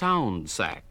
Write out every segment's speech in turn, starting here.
sound sack.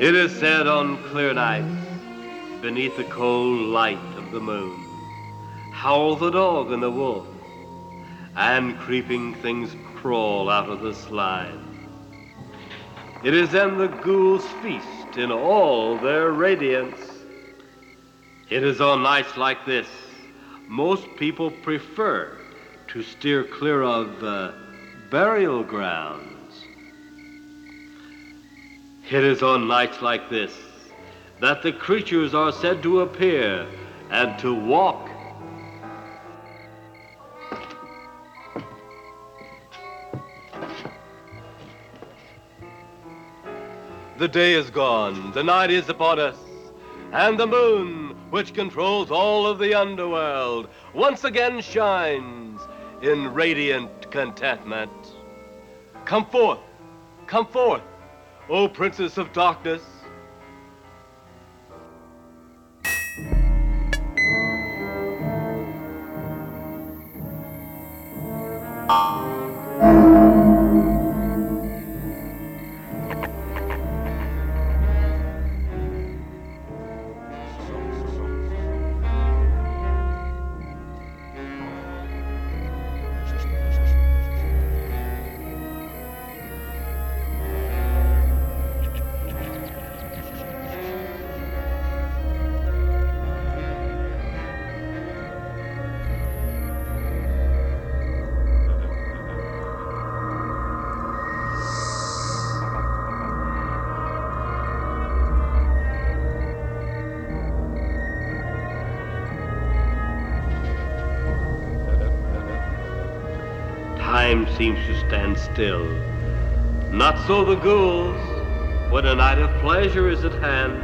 It is said on clear nights, beneath the cold light of the moon, howl the dog and the wolf, and creeping things crawl out of the slime. It is then the ghouls feast in all their radiance. It is on nights like this most people prefer to steer clear of uh, burial grounds. It is on nights like this that the creatures are said to appear and to walk. The day is gone, the night is upon us, and the moon, which controls all of the underworld, once again shines in radiant contentment. Come forth, come forth. O Princess of Darkness, seems to stand still. Not so the ghouls, when a night of pleasure is at hand.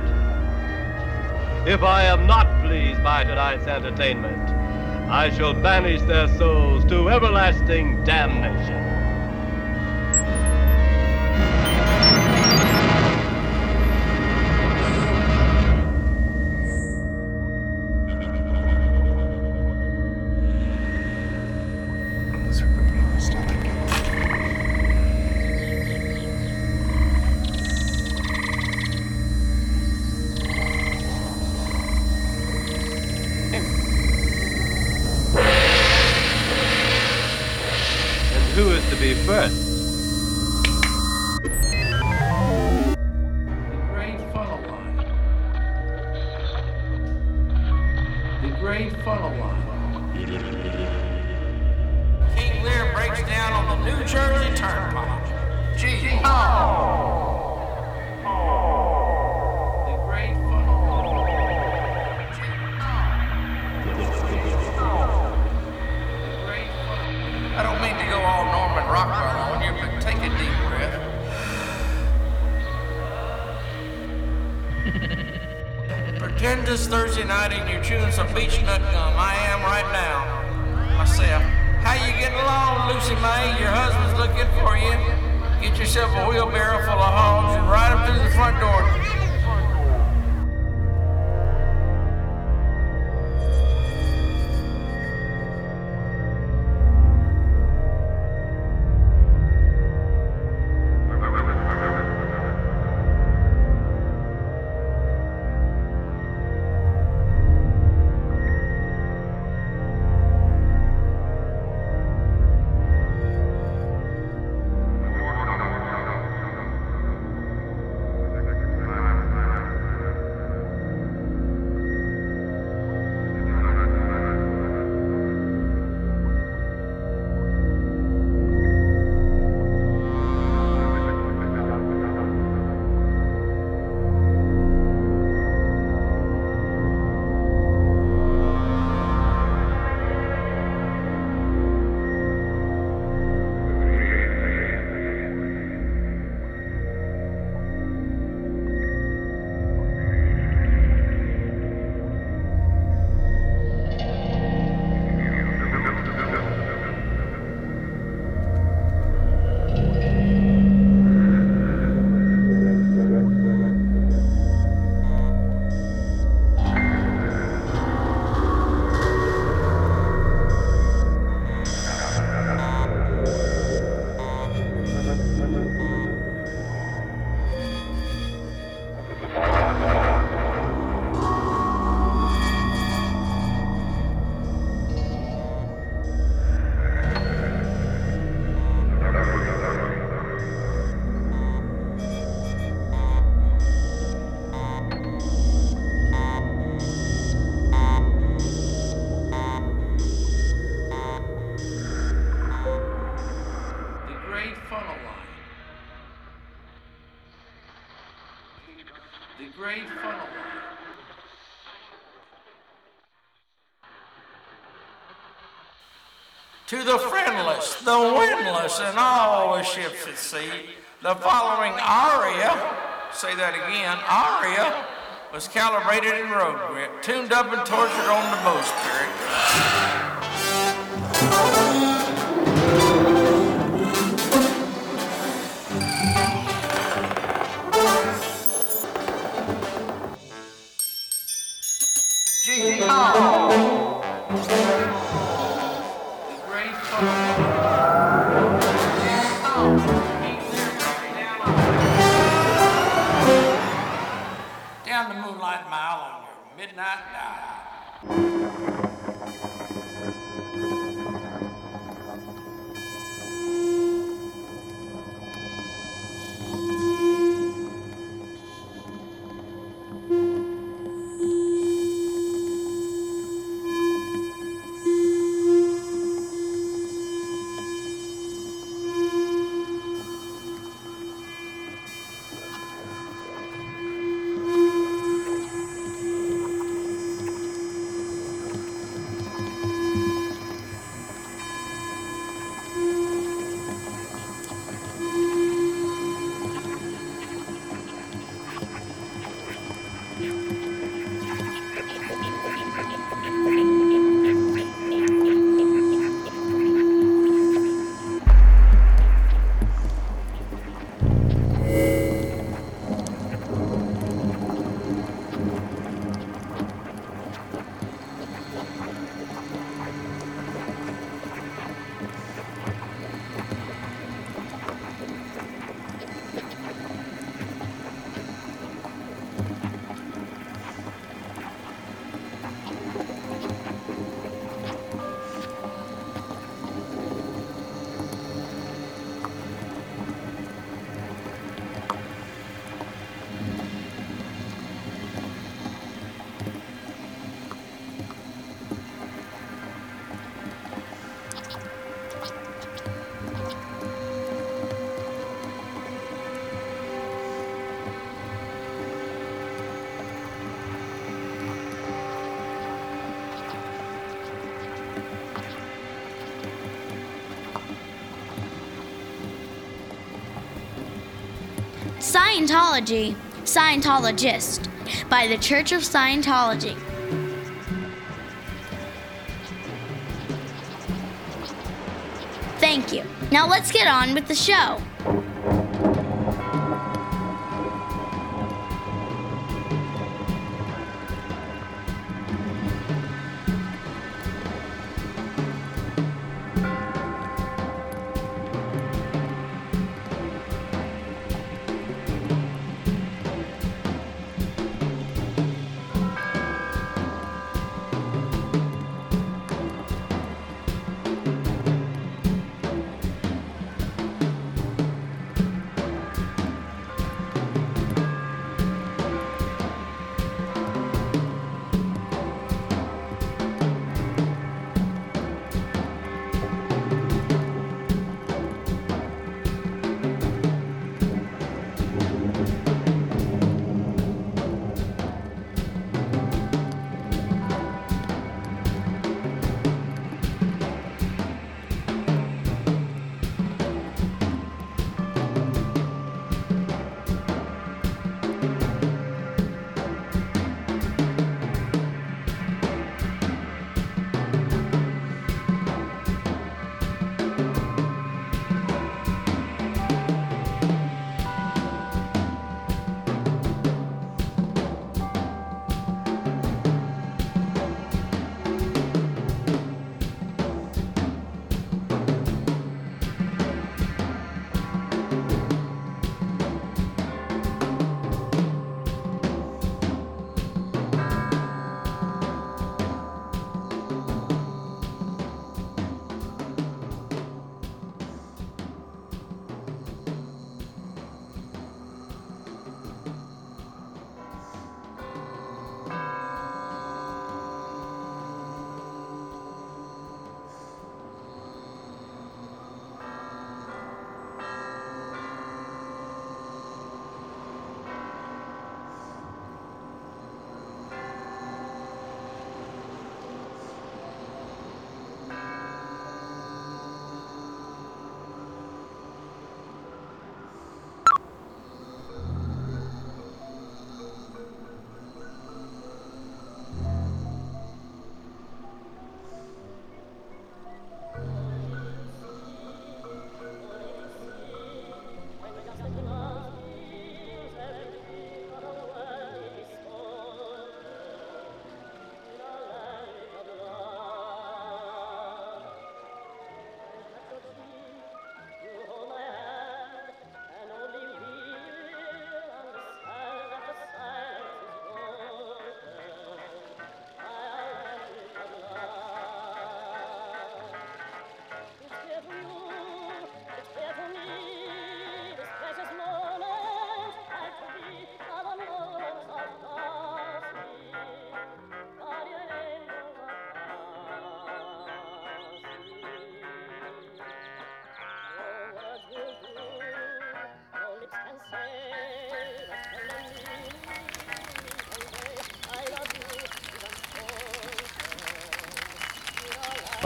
If I am not pleased by tonight's entertainment, I shall banish their souls to everlasting damnation. May? Your husband's looking for you. Get yourself a wheelbarrow full of hogs and ride them through the front door. To the friendless, the windless, and all the ships at sea, the following aria, say that again, aria, was calibrated in road grip, tuned up and tortured on the bowsprit. Scientology, Scientologist, by the Church of Scientology. Thank you. Now let's get on with the show.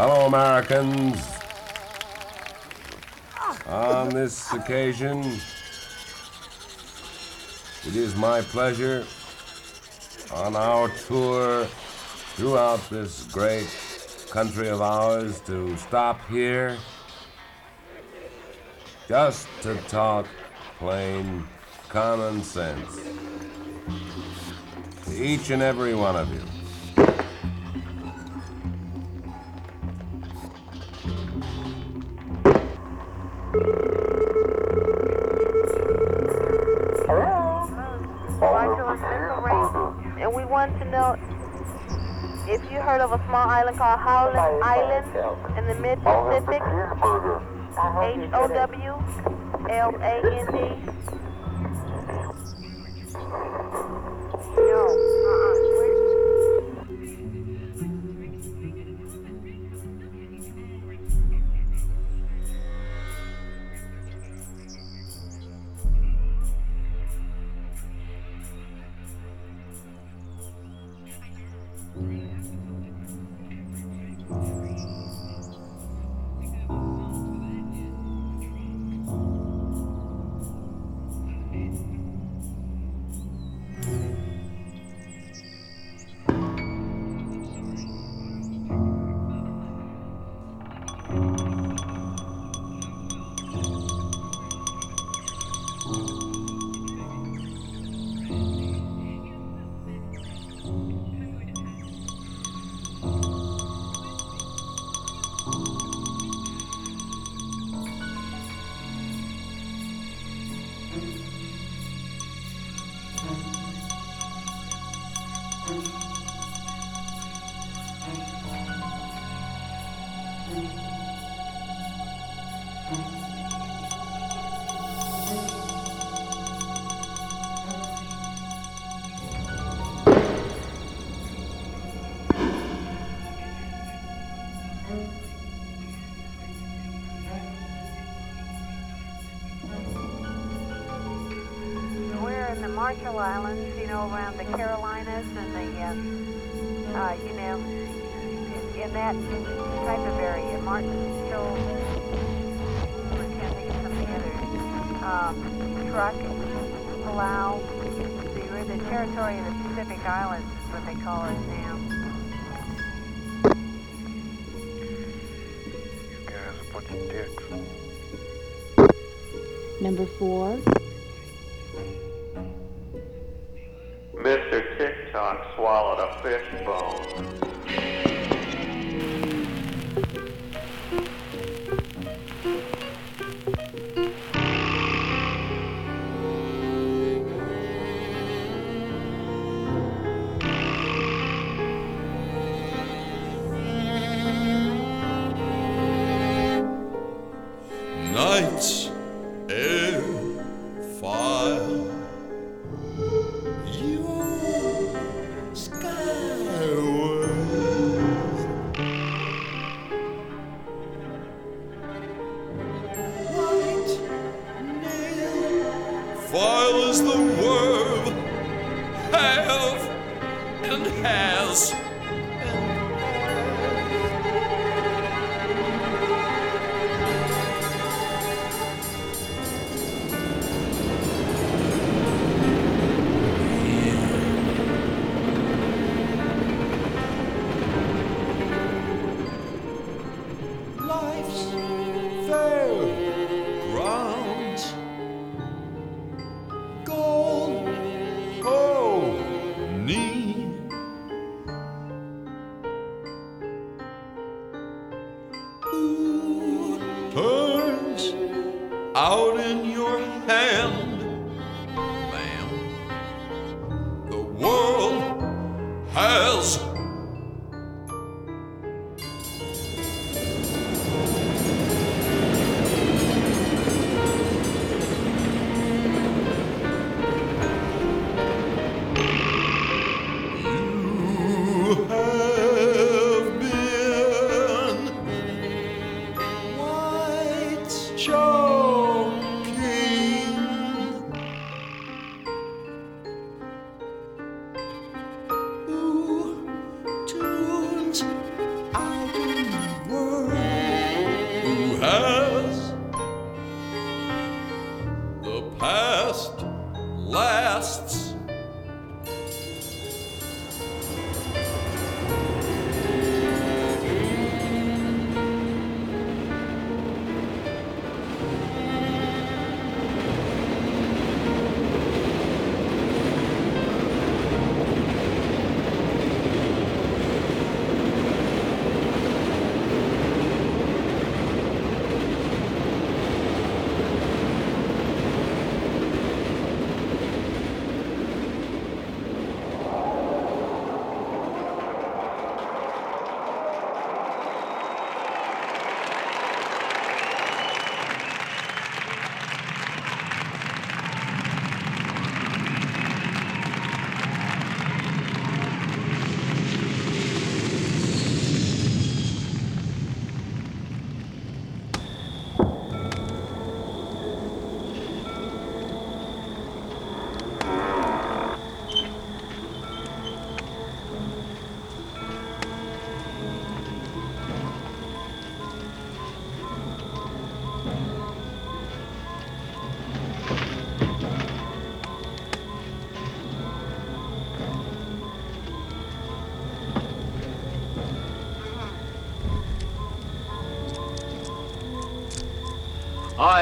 Fellow Americans, on this occasion, it is my pleasure on our tour throughout this great country of ours to stop here just to talk plain common sense to each and every one of you. Want to know if you heard of a small island called Howland Island in the mid Pacific. H O W L A N D. and uh, uh, you know, in, in that type of area. Martin Shoals, I can't think of some of the others. Um, Truk, Palau. So you're in the territory of the Pacific Islands is what they call it now. guys a bunch of dicks. Number four, Swallowed a fish bone. out in your hand.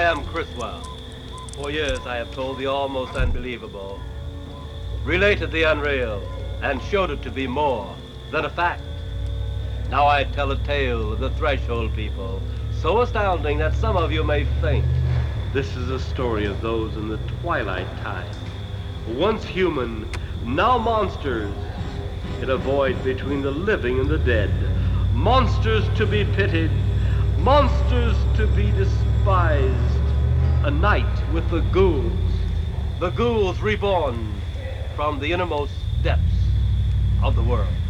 Am Criswell. For years I have told the almost unbelievable, related the unreal, and showed it to be more than a fact. Now I tell a tale of the threshold people, so astounding that some of you may faint. This is a story of those in the twilight time, once human, now monsters, in a void between the living and the dead. Monsters to be pitied, monsters to be despised. A night with the ghouls, the ghouls reborn from the innermost depths of the world.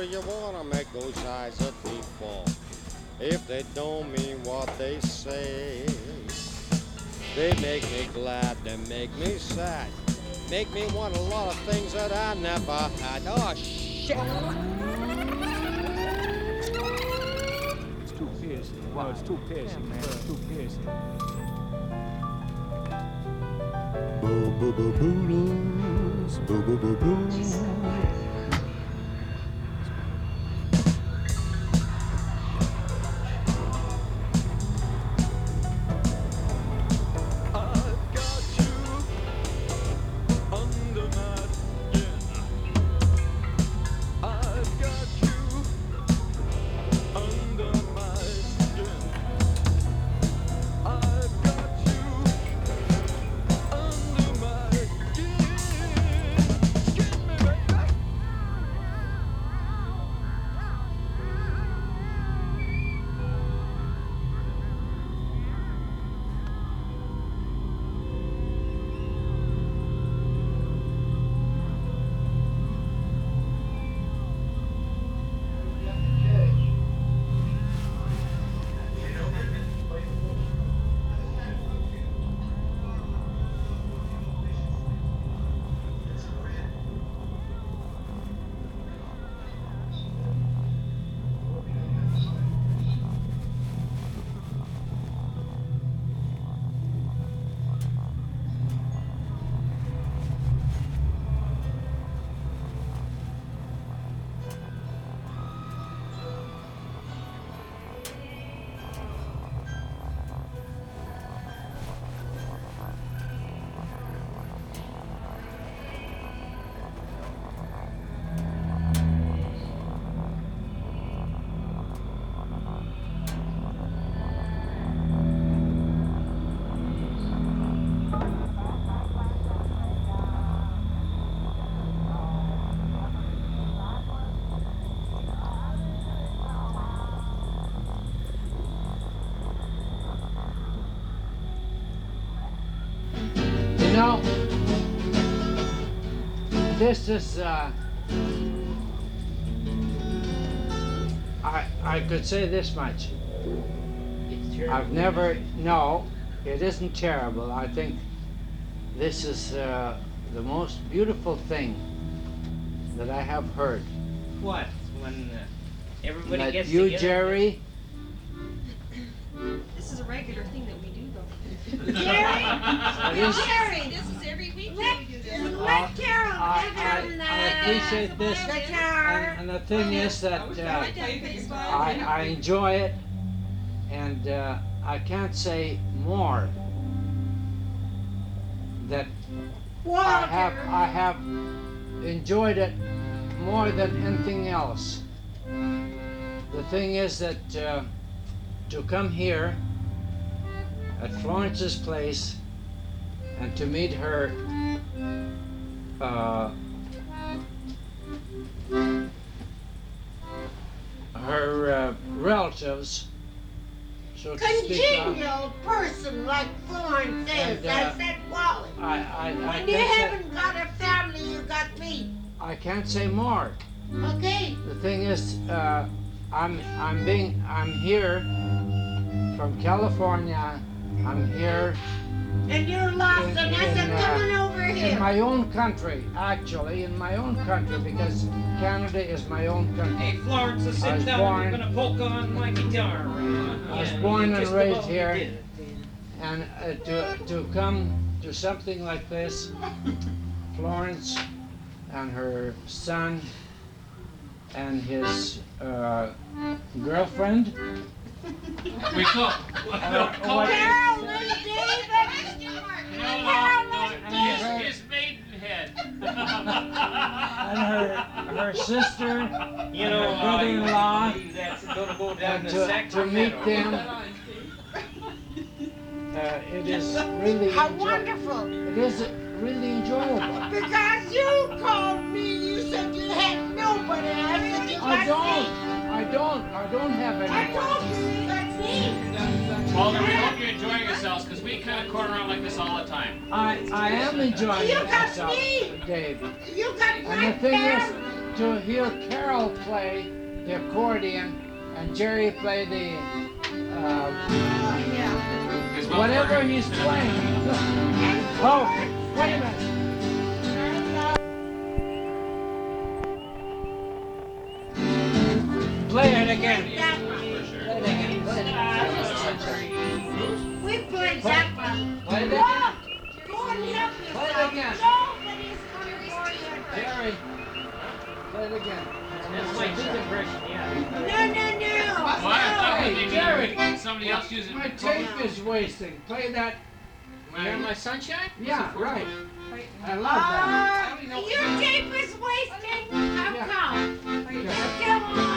Do you want to make those eyes at people? If they don't mean what they say, they make me glad, they make me sad, make me want a lot of things that I never had. Oh, shit! It's too piercing. No, it's too piercing, man. It's too piercing. Boo boo boo boo boo boo boo boo. This is. Uh, I I could say this much. I've never. No, it isn't terrible. I think this is uh, the most beautiful thing that I have heard. What? When uh, everybody that gets you, together? Jerry, This is a regular thing that we do, though. It is- Jerry, this is every week that we do this. Let Carol I, have him I, I appreciate this, and, and the thing is that uh, I, I enjoy it, and uh, I can't say more. That I have I have enjoyed it more than anything else. The thing is that uh, to come here at Florence's place and to meet her uh, her uh, relatives, so Congenial person like Florence is. And, uh, I said, Wally. I, I, I, When you haven't got a family, you got me. I can't say more. Okay? The thing is, uh, I'm I'm being I'm here from California. I'm here And you're lost, in, and in, said, uh, come on in my own country, actually, in my own country, because Canada is my own country. Hey, Florence, sit down. born- You're gonna polka on my guitar. Uh, I was yeah, born and raised here. it. And uh, to, to come to something like this, Florence and her son and his uh, girlfriend. We call. Uh, call Carol and David. Carol and David. His, his maidenhead. and her her sister, You and know, her brother-in-law, that's gonna go down to to, to meet them. Uh, it is really How enjoy- wonderful. It is really enjoyable. Because you called me, you said you had nobody. I said, you I don't. me. I don't. I don't have I anyone. told you, you got me. Well, then we hope you're enjoying yourselves because we kind of corner around like this all the time. I I am enjoying You got myself, me. Dave. You got And my the thing is, to hear Carol play the accordion and Jerry play the uh, Because well, whatever he's playing. Oh, wait a minute. Play it again. We played that one. Play it again. Go and help Play it again. Nobody's coming for you. Jerry, play it again. That's my tooth impression, yeah. No, no, no. Well, I thought Hey, Jerry. somebody else using My tape is wasting. Play that. You hear my sunshine? Yeah, right. I love Uh, that. your tape is wasting. How Yeah. come? Come on.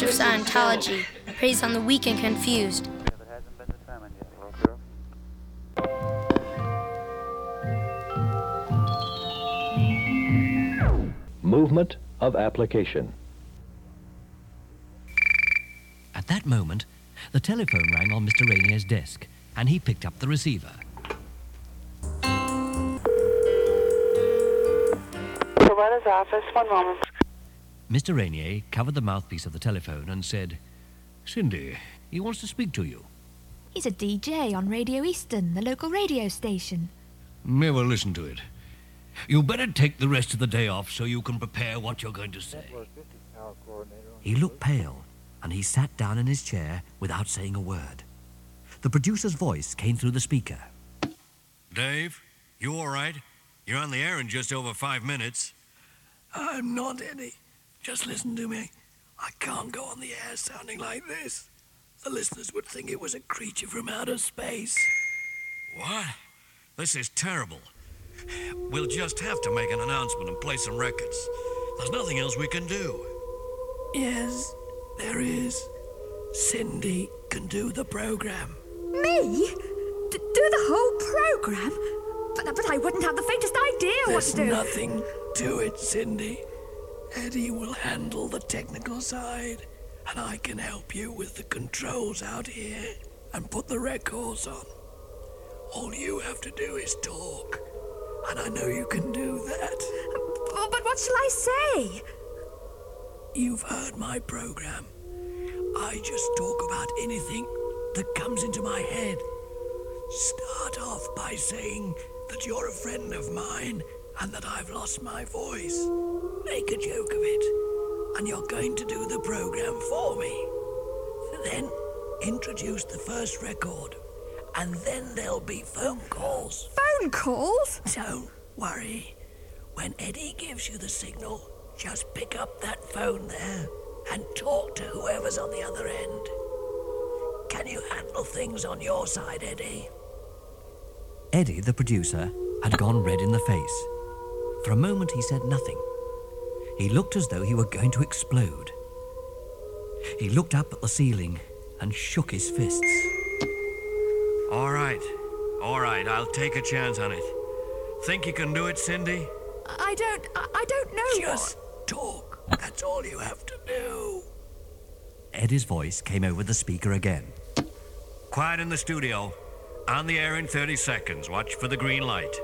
Church of Scientology preys on the weak and confused. Movement of application. At that moment, the telephone rang on Mr. Rainier's desk, and he picked up the receiver. Provider's office, one moment. Mr. Rainier covered the mouthpiece of the telephone and said, Cindy, he wants to speak to you. He's a DJ on Radio Eastern, the local radio station. Never listen to it. You better take the rest of the day off so you can prepare what you're going to say. He looked pale, and he sat down in his chair without saying a word. The producer's voice came through the speaker. Dave, you all right? You're on the air in just over five minutes. I'm not, Eddie. Just listen to me. I can't go on the air sounding like this. The listeners would think it was a creature from outer space. What? This is terrible. We'll just have to make an announcement and play some records. There's nothing else we can do. Yes, there is. Cindy can do the program. Me? D- do the whole program? But, but I wouldn't have the faintest idea what to do. There's nothing to it, Cindy. Eddie will handle the technical side, and I can help you with the controls out here and put the records on. All you have to do is talk, and I know you can do that. But, but what shall I say? You've heard my program. I just talk about anything that comes into my head. Start off by saying that you're a friend of mine and that I've lost my voice. Make a joke of it, and you're going to do the program for me. Then introduce the first record, and then there'll be phone calls. Phone calls? Don't worry. When Eddie gives you the signal, just pick up that phone there and talk to whoever's on the other end. Can you handle things on your side, Eddie? Eddie, the producer, had gone red in the face. For a moment, he said nothing. He looked as though he were going to explode. He looked up at the ceiling and shook his fists. All right. All right, I'll take a chance on it. Think you can do it, Cindy? I don't. I, I don't know. Just talk. That's all you have to do. Eddie's voice came over the speaker again. Quiet in the studio. On the air in 30 seconds. Watch for the green light.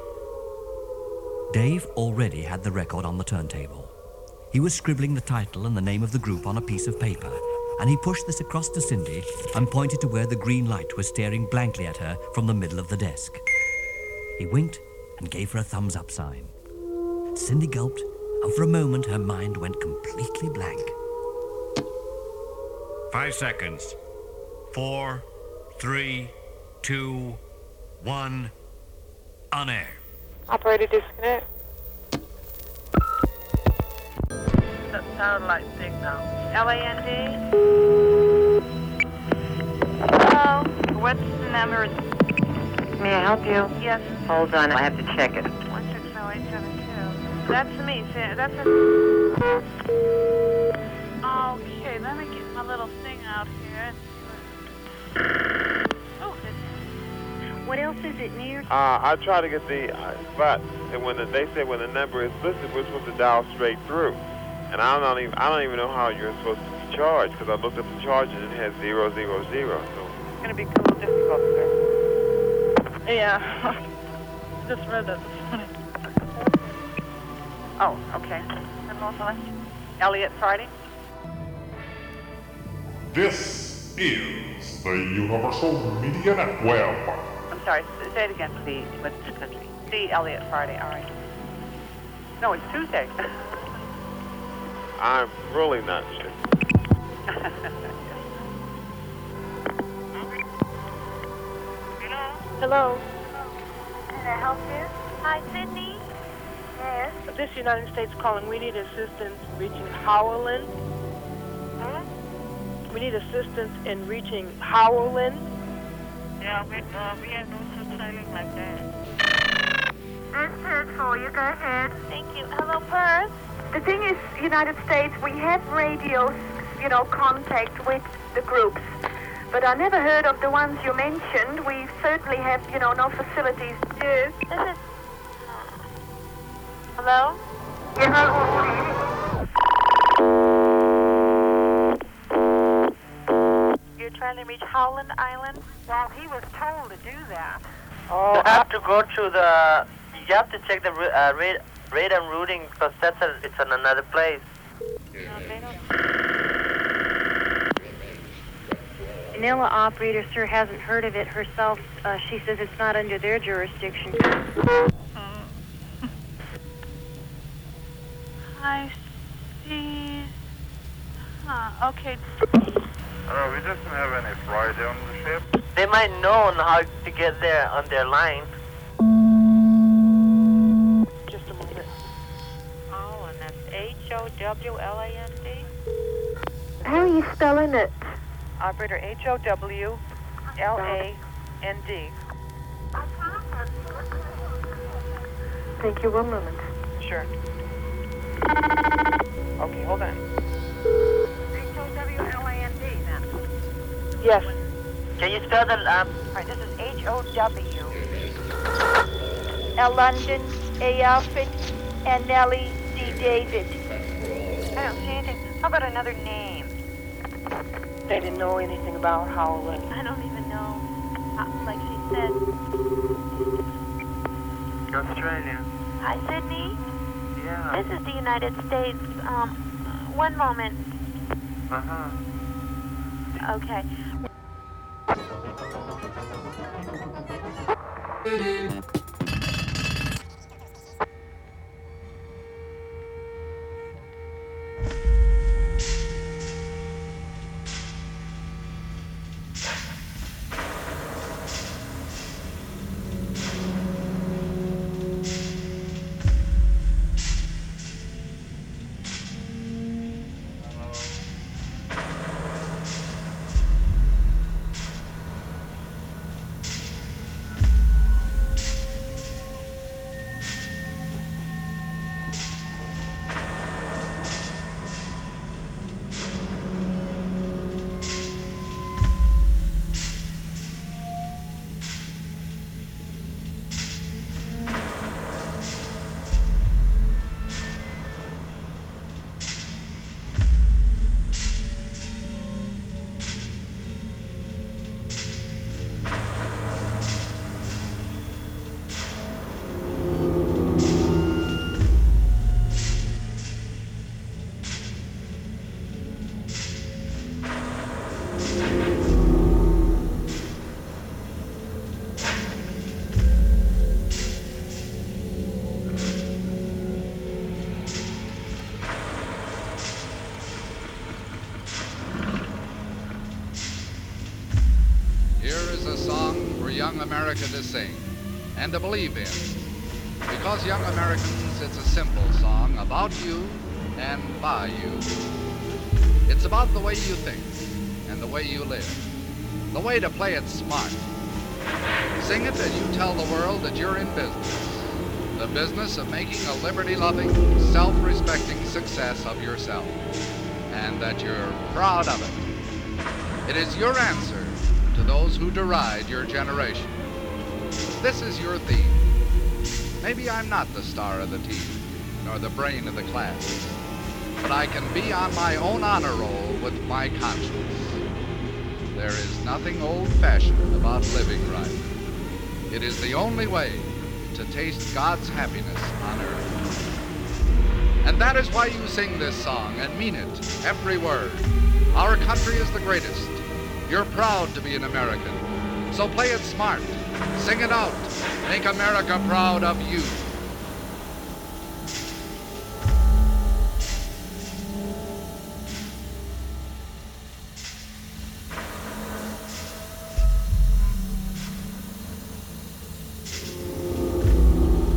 Dave already had the record on the turntable. He was scribbling the title and the name of the group on a piece of paper, and he pushed this across to Cindy and pointed to where the green light was staring blankly at her from the middle of the desk. He winked and gave her a thumbs up sign. Cindy gulped, and for a moment her mind went completely blank. Five seconds. Four, three, two, one. On air. Operator disconnect. Satellite signal. LAND? Hello? What's the number? May I help you? Yes. Hold on, I have to check it. 160872. That's me. That's a... Okay, let me get my little What else is it near? Uh, I try to get the uh, spot, and when the, they say when the number is listed, we're supposed to dial straight through. And I don't even I don't even know how you're supposed to be charged because I looked up the charge and it has zero zero zero. So It's gonna be a little difficult, sir. Yeah. Just read that this morning. Oh, okay. And also, Elliot Friday? This is the Universal Media Network. I'm sorry, say it again, please. Which country? C. Elliot Friday, all right. No, it's Tuesday. I'm really not sure. Hello. Hello. Can I help you? Hi, Sydney. Yes. This is United States calling. We need assistance reaching Howland. We need assistance in reaching Howland. Yeah, we, uh, we have no such dialing like that. This is for you. Go ahead. Thank you. Hello, Perth. The thing is, United States, we have radio, you know, contact with the groups. But I never heard of the ones you mentioned. We certainly have, you know, no facilities Yes. This is. Hello? You're trying to reach Howland Island? Well, he was told to do that. Oh, you have to go to the. You have to check the ru- uh, rate, rate and routing because that's a, it's in another place. Vanilla operator, sir, hasn't heard of it herself. Uh, she says it's not under their jurisdiction. I see. Huh, okay. Uh, we doesn't have any Friday on the ship. They might know how to get there on their line. Just a moment. Oh, and that's H O W L A N D? How are you spelling it? Operator H O W L A N D. Thank you. One moment. Sure. Okay, hold on. Yes. Can you spell the um? All right, this is H-O-W. L. London, A. Alfred, and Nellie D. David. I don't see anything. How about another name? They didn't know anything about Howland. I don't even know. Uh, like she said. Australia. Hi, Sydney. Yeah. This is the United States. Um, one moment. Uh huh. Okay. Here to believe in. Because, young Americans, it's a simple song about you and by you. It's about the way you think and the way you live, the way to play it smart. Sing it and you tell the world that you're in business. The business of making a liberty loving, self respecting success of yourself. And that you're proud of it. It is your answer to those who deride your generation. This is your theme. Maybe I'm not the star of the team, nor the brain of the class, but I can be on my own honor roll with my conscience. There is nothing old fashioned about living right. It is the only way to taste God's happiness on earth. And that is why you sing this song and mean it, every word. Our country is the greatest. You're proud to be an American. So play it smart. Sing it out. Make America proud of you.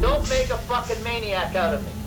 Don't make a fucking maniac out of me.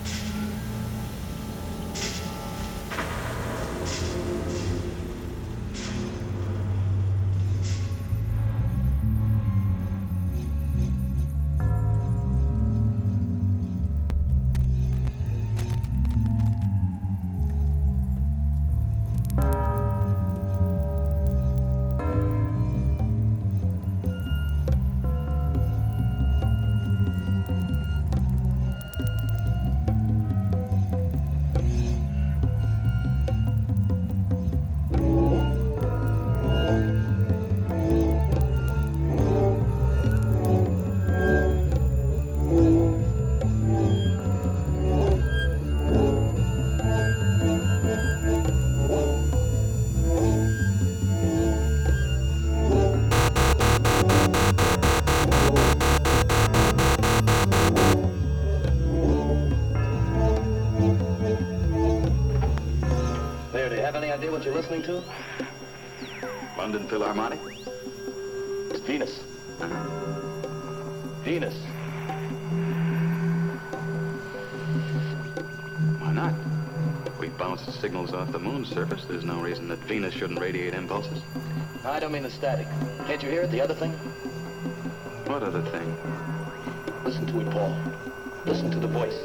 Bounce signals off the moon's surface. There's no reason that Venus shouldn't radiate impulses. I don't mean the static. Can't you hear it? The other thing? What other thing? Listen to it, Paul. Listen to the voice.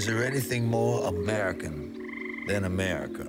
Is there anything more American than America?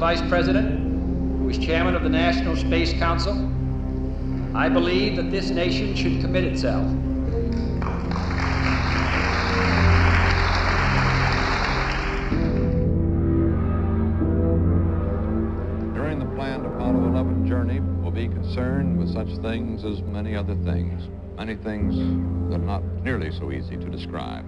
vice president, who is chairman of the National Space Council, I believe that this nation should commit itself concerned with such things as many other things, many things that are not nearly so easy to describe.